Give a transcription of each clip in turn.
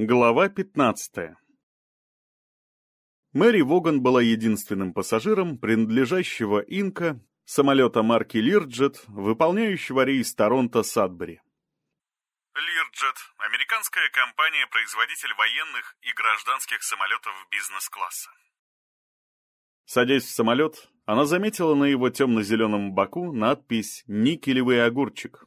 Глава 15 Мэри Воган была единственным пассажиром, принадлежащего Инка, самолета марки Лирджет, выполняющего рейс Торонто-Садбери. Лирджет – американская компания-производитель военных и гражданских самолетов бизнес-класса. Садясь в самолет, она заметила на его темно-зеленом боку надпись «Никелевый огурчик».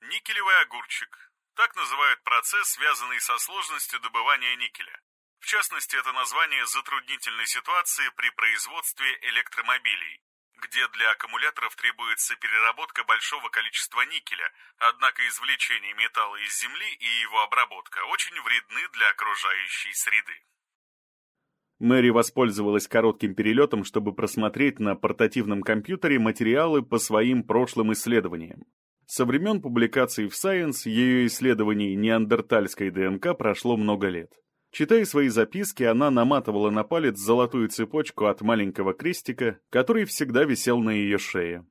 Никелевый огурчик – так называют процесс, связанный со сложностью добывания никеля. В частности, это название затруднительной ситуации при производстве электромобилей, где для аккумуляторов требуется переработка большого количества никеля, однако извлечение металла из земли и его обработка очень вредны для окружающей среды. Мэри воспользовалась коротким перелетом, чтобы просмотреть на портативном компьютере материалы по своим прошлым исследованиям. Со времен публикации в Science ее исследований неандертальской ДНК прошло много лет. Читая свои записки, она наматывала на палец золотую цепочку от маленького крестика, который всегда висел на ее шее.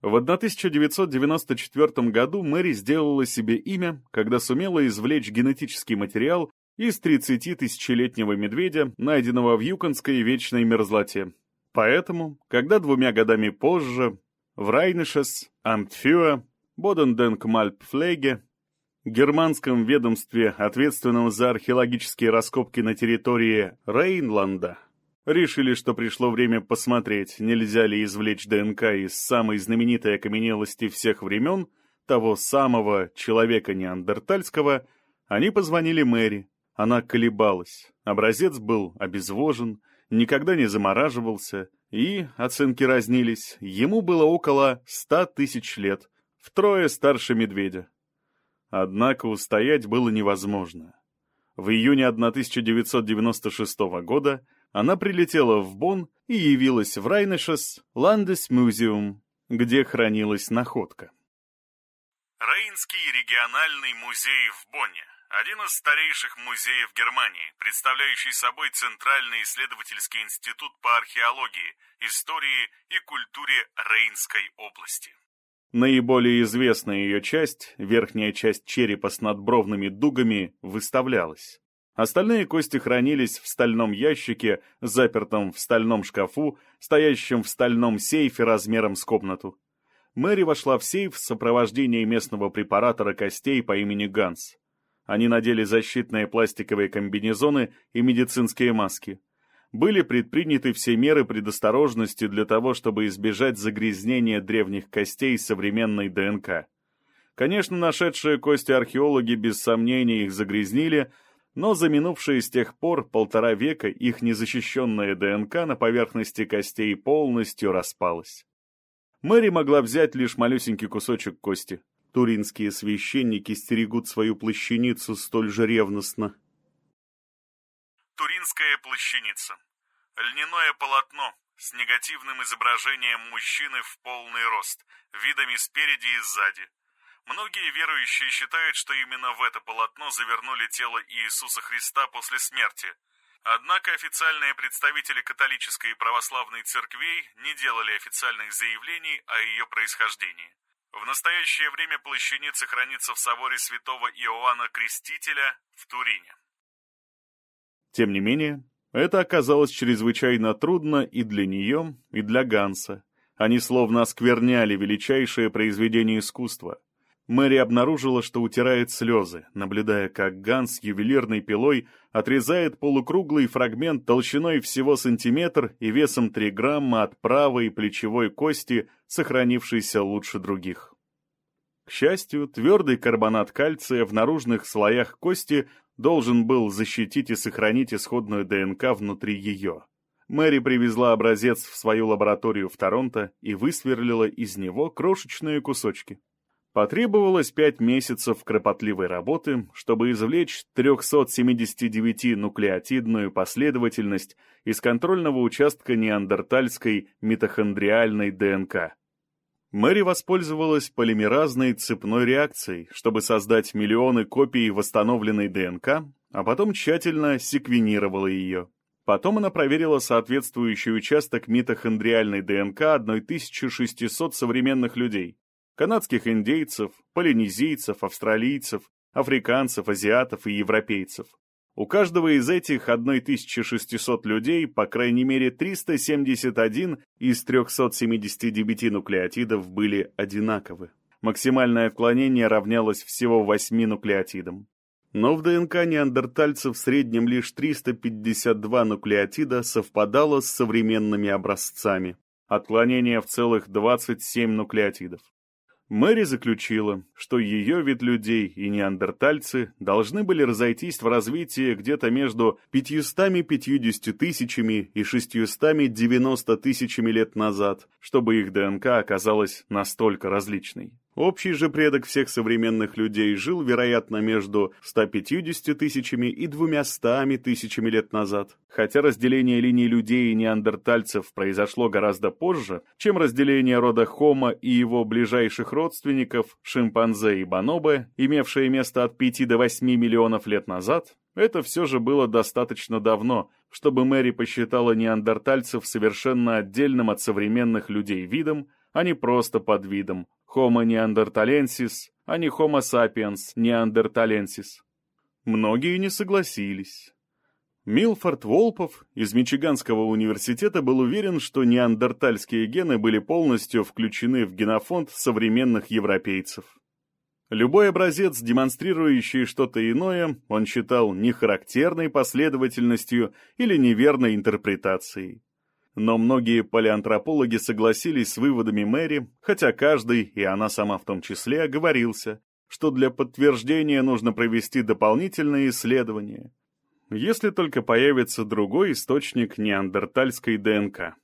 В 1994 году Мэри сделала себе имя, когда сумела извлечь генетический материал из 30-тысячелетнего медведя, найденного в Юконской вечной мерзлоте. Поэтому, когда двумя годами позже в Райнешес, Амтфюа, Боденденкмальпфлеге германском ведомстве, ответственном за археологические раскопки на территории Рейнланда, решили, что пришло время посмотреть, нельзя ли извлечь ДНК из самой знаменитой окаменелости всех времен, того самого человека неандертальского, они позвонили Мэри. Она колебалась. Образец был обезвожен, никогда не замораживался, и, оценки разнились, ему было около ста тысяч лет, втрое старше медведя. Однако устоять было невозможно. В июне 1996 года она прилетела в Бонн и явилась в Райнешес Ландесмузеум, где хранилась находка. Рейнский региональный музей в Бонне – один из старейших музеев Германии, представляющий собой Центральный исследовательский институт по археологии, истории и культуре Рейнской области. Наиболее известная ее часть, верхняя часть черепа с надбровными дугами, выставлялась. Остальные кости хранились в стальном ящике, запертом в стальном шкафу, стоящем в стальном сейфе размером с комнату. Мэри вошла в сейф в сопровождении местного препаратора костей по имени Ганс. Они надели защитные пластиковые комбинезоны и медицинские маски были предприняты все меры предосторожности для того, чтобы избежать загрязнения древних костей современной ДНК. Конечно, нашедшие кости археологи без сомнения их загрязнили, но за минувшие с тех пор полтора века их незащищенная ДНК на поверхности костей полностью распалась. Мэри могла взять лишь малюсенький кусочек кости. Туринские священники стерегут свою плащаницу столь же ревностно. Туринская плащаница. Льняное полотно с негативным изображением мужчины в полный рост, видами спереди и сзади. Многие верующие считают, что именно в это полотно завернули тело Иисуса Христа после смерти. Однако официальные представители католической и православной церквей не делали официальных заявлений о ее происхождении. В настоящее время плащаница хранится в соборе святого Иоанна Крестителя в Турине. Тем не менее, это оказалось чрезвычайно трудно и для нее, и для Ганса. Они словно оскверняли величайшее произведение искусства. Мэри обнаружила, что утирает слезы, наблюдая, как Ганс ювелирной пилой отрезает полукруглый фрагмент толщиной всего сантиметр и весом 3 грамма от правой плечевой кости, сохранившейся лучше других. К счастью, твердый карбонат кальция в наружных слоях кости должен был защитить и сохранить исходную ДНК внутри ее. Мэри привезла образец в свою лабораторию в Торонто и высверлила из него крошечные кусочки. Потребовалось пять месяцев кропотливой работы, чтобы извлечь 379-нуклеотидную последовательность из контрольного участка неандертальской митохондриальной ДНК. Мэри воспользовалась полимеразной цепной реакцией, чтобы создать миллионы копий восстановленной ДНК, а потом тщательно секвенировала ее. Потом она проверила соответствующий участок митохондриальной ДНК 1600 современных людей, канадских индейцев, полинезийцев, австралийцев, африканцев, азиатов и европейцев. У каждого из этих 1600 людей, по крайней мере 371 из 379 нуклеотидов были одинаковы. Максимальное отклонение равнялось всего 8 нуклеотидам. Но в ДНК неандертальцев в среднем лишь 352 нуклеотида совпадало с современными образцами. Отклонение в целых 27 нуклеотидов. Мэри заключила, что ее вид людей и неандертальцы должны были разойтись в развитии где-то между 550 тысячами и 690 тысячами лет назад, чтобы их ДНК оказалась настолько различной. Общий же предок всех современных людей жил, вероятно, между 150 тысячами и 200 тысячами лет назад. Хотя разделение линий людей и неандертальцев произошло гораздо позже, чем разделение рода Homo и его ближайших родственников, шимпанзе и бонобо, имевшее место от 5 до 8 миллионов лет назад, это все же было достаточно давно, чтобы Мэри посчитала неандертальцев совершенно отдельным от современных людей видом, а не просто подвидом, Homo neanderthalensis, а не Homo sapiens neanderthalensis. Многие не согласились. Милфорд Волпов из Мичиганского университета был уверен, что неандертальские гены были полностью включены в генофонд современных европейцев. Любой образец, демонстрирующий что-то иное, он считал нехарактерной последовательностью или неверной интерпретацией. Но многие палеантропологи согласились с выводами Мэри, хотя каждый, и она сама в том числе, оговорился, что для подтверждения нужно провести дополнительные исследования, если только появится другой источник неандертальской ДНК.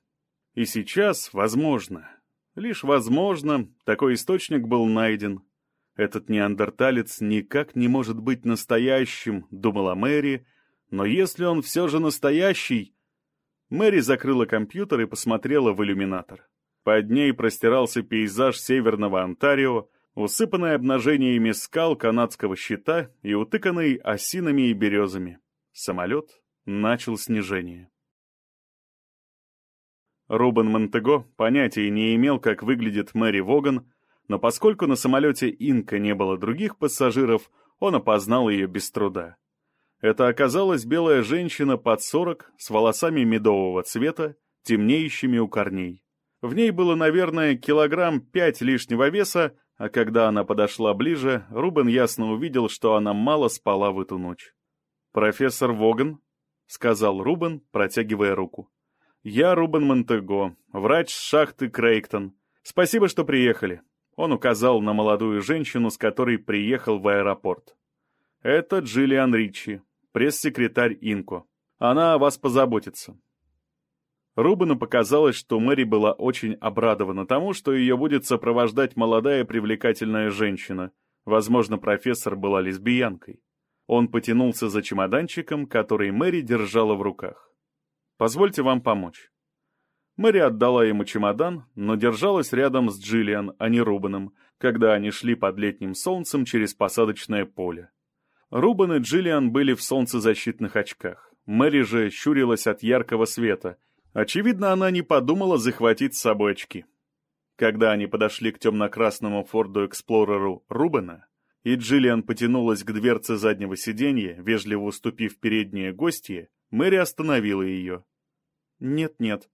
И сейчас, возможно, лишь возможно, такой источник был найден. Этот неандерталец никак не может быть настоящим, думала Мэри, но если он все же настоящий, Мэри закрыла компьютер и посмотрела в иллюминатор. Под ней простирался пейзаж северного Онтарио, усыпанный обнажениями скал канадского щита и утыканный осинами и березами. Самолет начал снижение. Рубен Монтего понятия не имел, как выглядит Мэри Воган, но поскольку на самолете Инка не было других пассажиров, он опознал ее без труда. Это оказалась белая женщина под сорок, с волосами медового цвета, темнеющими у корней. В ней было, наверное, килограмм пять лишнего веса, а когда она подошла ближе, Рубен ясно увидел, что она мало спала в эту ночь. «Профессор Воган», — сказал Рубен, протягивая руку. «Я Рубен Монтего, врач шахты Крейктон. Спасибо, что приехали». Он указал на молодую женщину, с которой приехал в аэропорт. «Это Джиллиан Ричи, пресс-секретарь Инко. Она о вас позаботится». Рубану показалось, что Мэри была очень обрадована тому, что ее будет сопровождать молодая привлекательная женщина. Возможно, профессор была лесбиянкой. Он потянулся за чемоданчиком, который Мэри держала в руках. «Позвольте вам помочь». Мэри отдала ему чемодан, но держалась рядом с Джиллиан, а не Рубаном, когда они шли под летним солнцем через посадочное поле. Рубан и Джиллиан были в солнцезащитных очках. Мэри же щурилась от яркого света. Очевидно, она не подумала захватить с собой очки. Когда они подошли к темно-красному Форду Эксплореру Рубана, и Джиллиан потянулась к дверце заднего сиденья, вежливо уступив переднее гостье, Мэри остановила ее. «Нет-нет,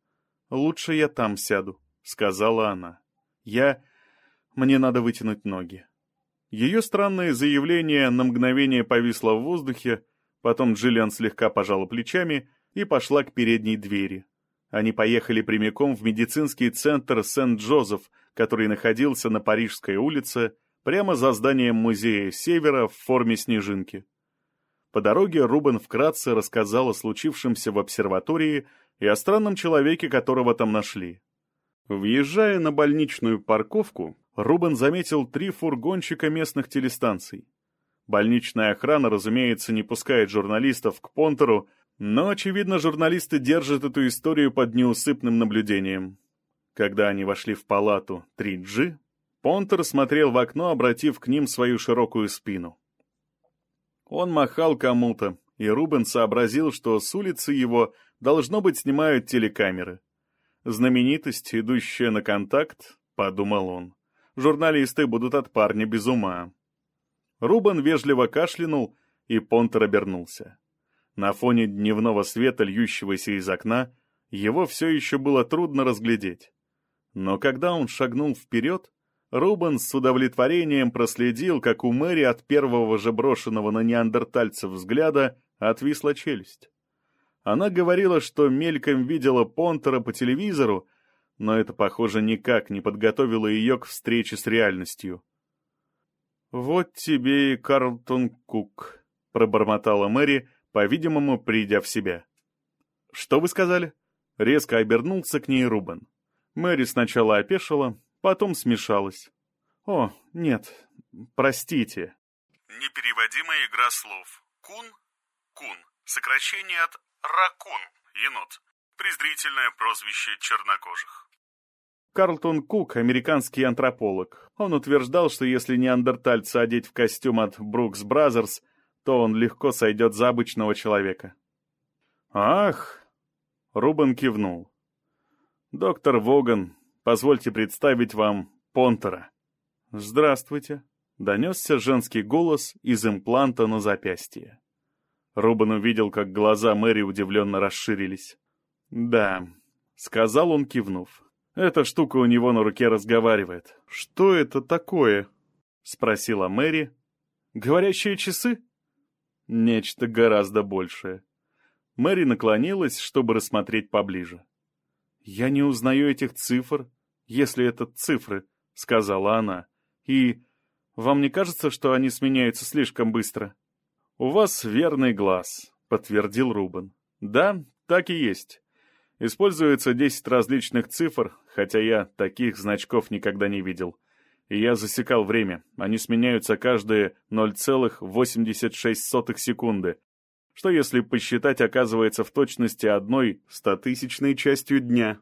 лучше я там сяду», — сказала она. «Я... Мне надо вытянуть ноги». Ее странное заявление на мгновение повисло в воздухе, потом Джиллиан слегка пожала плечами и пошла к передней двери. Они поехали прямиком в медицинский центр Сент-Джозеф, который находился на Парижской улице, прямо за зданием музея Севера в форме снежинки. По дороге Рубен вкратце рассказал о случившемся в обсерватории и о странном человеке, которого там нашли. Въезжая на больничную парковку, Рубен заметил три фургончика местных телестанций. Больничная охрана, разумеется, не пускает журналистов к Понтеру, но, очевидно, журналисты держат эту историю под неусыпным наблюдением. Когда они вошли в палату 3G, Понтер смотрел в окно, обратив к ним свою широкую спину. Он махал кому-то, и Рубен сообразил, что с улицы его, должно быть, снимают телекамеры. Знаменитость, идущая на контакт, подумал он журналисты будут от парня без ума. Рубан вежливо кашлянул, и Понтер обернулся. На фоне дневного света, льющегося из окна, его все еще было трудно разглядеть. Но когда он шагнул вперед, Рубен с удовлетворением проследил, как у Мэри от первого же брошенного на неандертальцев взгляда отвисла челюсть. Она говорила, что мельком видела Понтера по телевизору, но это, похоже, никак не подготовило ее к встрече с реальностью. «Вот тебе и Карлтон Кук», — пробормотала Мэри, по-видимому, придя в себя. «Что вы сказали?» Резко обернулся к ней Рубен. Мэри сначала опешила, потом смешалась. «О, нет, простите». Непереводимая игра слов. Кун — coon. Сокращение от raccoon — енот. Презрительное прозвище чернокожих. Карлтон Кун — американский антрополог. Он утверждал, что если неандертальца одеть в костюм от Brooks Brothers, то он легко сойдет за обычного человека. «Ах!» — Рубен кивнул. «Доктор Воган, позвольте представить вам Понтера». «Здравствуйте», — донесся женский голос из импланта на запястье. Рубен увидел, как глаза Мэри удивленно расширились. «Да», — сказал он, кивнув. «Эта штука у него на руке разговаривает. Что это такое?» — спросила Мэри. «Говорящие часы?» «Нечто гораздо большее». Мэри наклонилась, чтобы рассмотреть поближе. «Я не узнаю этих цифр, если это цифры», — сказала она. «И вам не кажется, что они сменяются слишком быстро?» «У вас верный глаз», — подтвердил Рубен. «Да, так и есть. Используется 10 различных цифр, хотя я таких значков никогда не видел. И я засекал время. Они сменяются каждые 0,86 секунды, что, если посчитать, оказывается в точности одной стотысячной частью дня.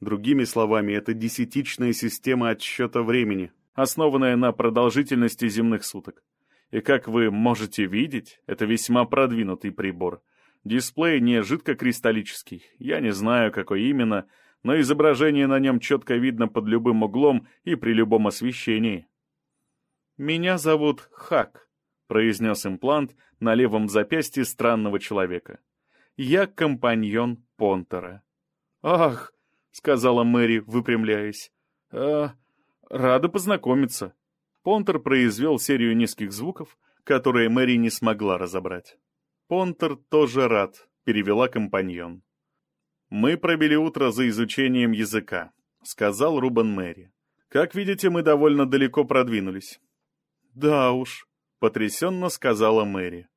Другими словами, это десятичная система отсчета времени, основанная на продолжительности земных суток. И как вы можете видеть, это весьма продвинутый прибор. Дисплей не жидкокристаллический, я не знаю, какой именно, но изображение на нем четко видно под любым углом и при любом освещении. «Меня зовут Хак», — произнес имплант на левом запястье странного человека. «Я компаньон Понтера». «Ах», — сказала Мэри, выпрямляясь, «а, рада познакомиться». Понтер произвел серию низких звуков, которые Мэри не смогла разобрать. «Понтер тоже рад», — перевела компаньон. «Мы пробили утро за изучением языка», — сказал Рубан Мэри. «Как видите, мы довольно далеко продвинулись». «Да уж», — потрясенно сказала Мэри.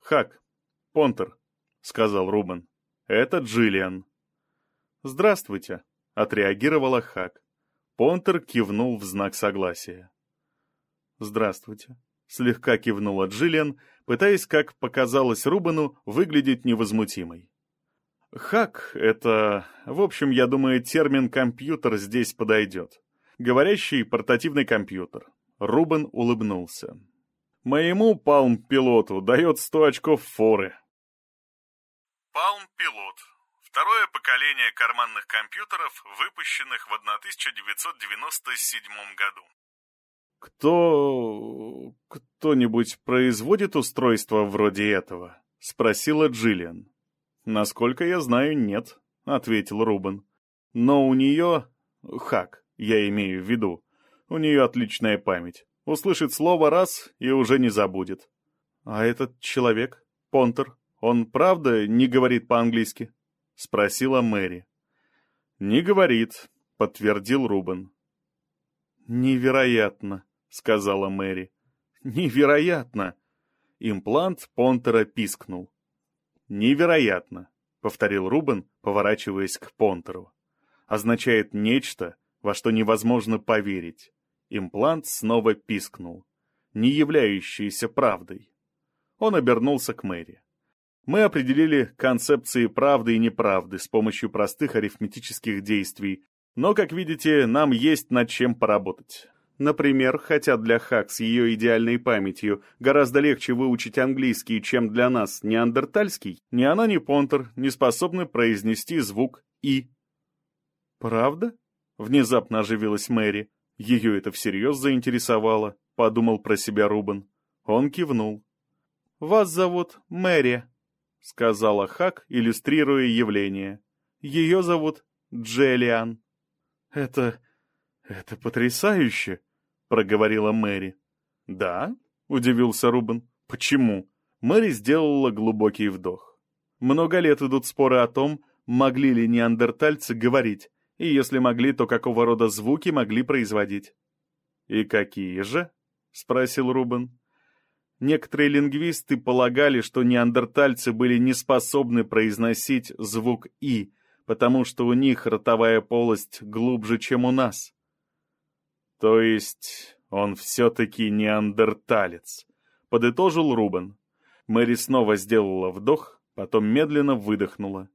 «Хак, Понтер», — сказал Рубан. «Это Джиллиан». «Здравствуйте», — отреагировала Хак. Понтер кивнул в знак согласия. «Здравствуйте», — слегка кивнула Джиллиан, пытаясь, как показалось Рубану, выглядеть невозмутимой. «Хак — это... В общем, я думаю, термин «компьютер» здесь подойдет. Говорящий портативный компьютер». Рубен улыбнулся. «Моему Палм-пилоту дает сто очков форы». Палм-пилот. Второе поколение карманных компьютеров, выпущенных в 1997 году. «Кто... кто-нибудь производит устройство вроде этого?» — спросила Джиллиан. «Насколько я знаю, нет», — ответил Рубен. «Но у нее... Хак, я имею в виду. У нее отличная память. Услышит слово раз и уже не забудет». «А этот человек, Понтер, он правда не говорит по-английски?» — спросила Мэри. «Не говорит», — подтвердил Рубен. «Невероятно», — сказала Мэри. «Невероятно!» Имплант Понтера пискнул. «Невероятно!» — повторил Рубен, поворачиваясь к Понтеру. «Означает нечто, во что невозможно поверить». Имплант снова пискнул, не являющийся правдой. Он обернулся к Мэри. Мы определили концепции правды и неправды с помощью простых арифметических действий, но, как видите, нам есть над чем поработать. Например, хотя для Хак с ее идеальной памятью гораздо легче выучить английский, чем для нас неандертальский, ни она, ни Понтер не способны произнести звук «и». «Правда?» — внезапно оживилась Мэри. Ее это всерьез заинтересовало, подумал про себя Рубен. Он кивнул. «Вас зовут Мэри», — сказала Хак, иллюстрируя явление. «Ее зовут Джелиан». «Это... это потрясающе», — проговорила Мэри. «Да?» — удивился Рубен. «Почему?» Мэри сделала глубокий вдох. Много лет идут споры о том, могли ли неандертальцы говорить, и если могли, то какого рода звуки могли производить. «И какие же?» — спросил Рубен. Некоторые лингвисты полагали, что неандертальцы были не способны произносить звук «и», потому что у них ротовая полость глубже, чем у нас. То есть он все-таки неандерталец, подытожил Рубен. Мэри снова сделала вдох, потом медленно выдохнула.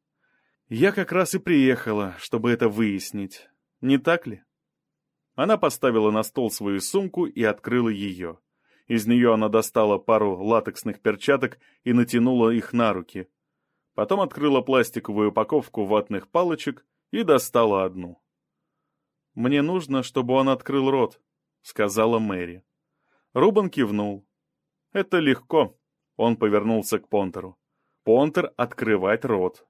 «Я как раз и приехала, чтобы это выяснить. Не так ли?» Она поставила на стол свою сумку и открыла ее. Из нее она достала пару латексных перчаток и натянула их на руки. Потом открыла пластиковую упаковку ватных палочек и достала одну. «Мне нужно, чтобы он открыл рот», — сказала Мэри. Рубан кивнул. «Это легко», он повернулся к Понтеру. «Понтер, открывать рот».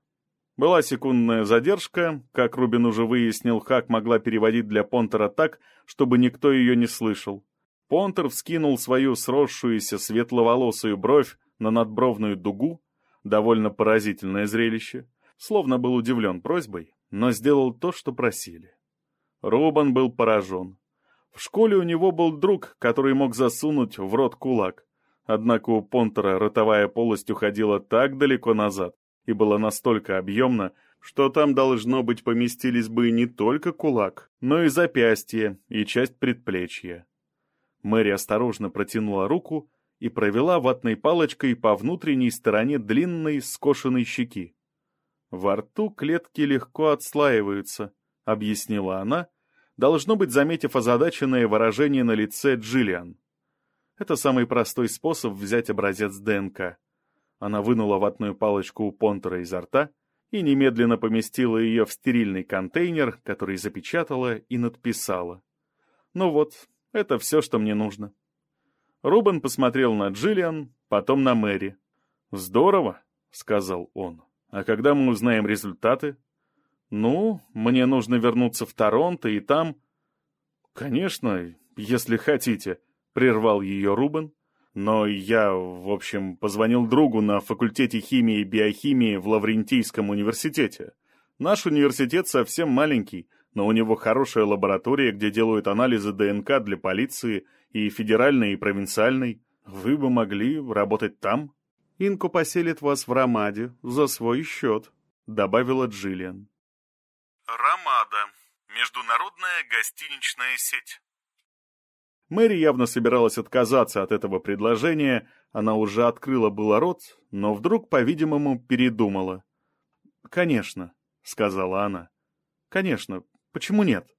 Была секундная задержка, как Рубин уже выяснил, Хак могла переводить для Понтера так, чтобы никто ее не слышал. Понтер вскинул свою сросшуюся светловолосую бровь на надбровную дугу, довольно поразительное зрелище, словно был удивлен просьбой, но сделал то, что просили. Рубан был поражен. В школе у него был друг, который мог засунуть в рот кулак, Однако у Понтера ротовая полость уходила так далеко назад и была настолько объемна, что там, должно быть, поместились бы не только кулак, но и запястье и часть предплечья. Мэри осторожно протянула руку и провела ватной палочкой по внутренней стороне длинной скошенной щеки. «Во рту клетки легко отслаиваются», — объяснила она, должно быть, заметив озадаченное выражение на лице Джиллиан. Это самый простой способ взять образец ДНК. Она вынула ватную палочку у Понтера изо рта и немедленно поместила ее в стерильный контейнер, который запечатала и надписала. «Ну вот, это все, что мне нужно». Рубен посмотрел на Джиллиан, потом на Мэри. «Здорово», — сказал он. «А когда мы узнаем результаты?» «Ну, мне нужно вернуться в Торонто и там...» «Конечно, если хотите», прервал ее Рубен. Но я, в общем, позвонил другу на факультете химии и биохимии в Лаврентийском университете. Наш университет совсем маленький, но у него хорошая лаборатория, где делают анализы ДНК для полиции и федеральной, и провинциальной. Вы бы могли работать там? Инку поселит вас в Рамаде за свой счет, добавила Джиллиан. Рамада. Международная гостиничная сеть. Мэри явно собиралась отказаться от этого предложения, она уже открыла было рот, но вдруг, по-видимому, передумала. «Конечно», — сказала она. «Конечно, почему нет?»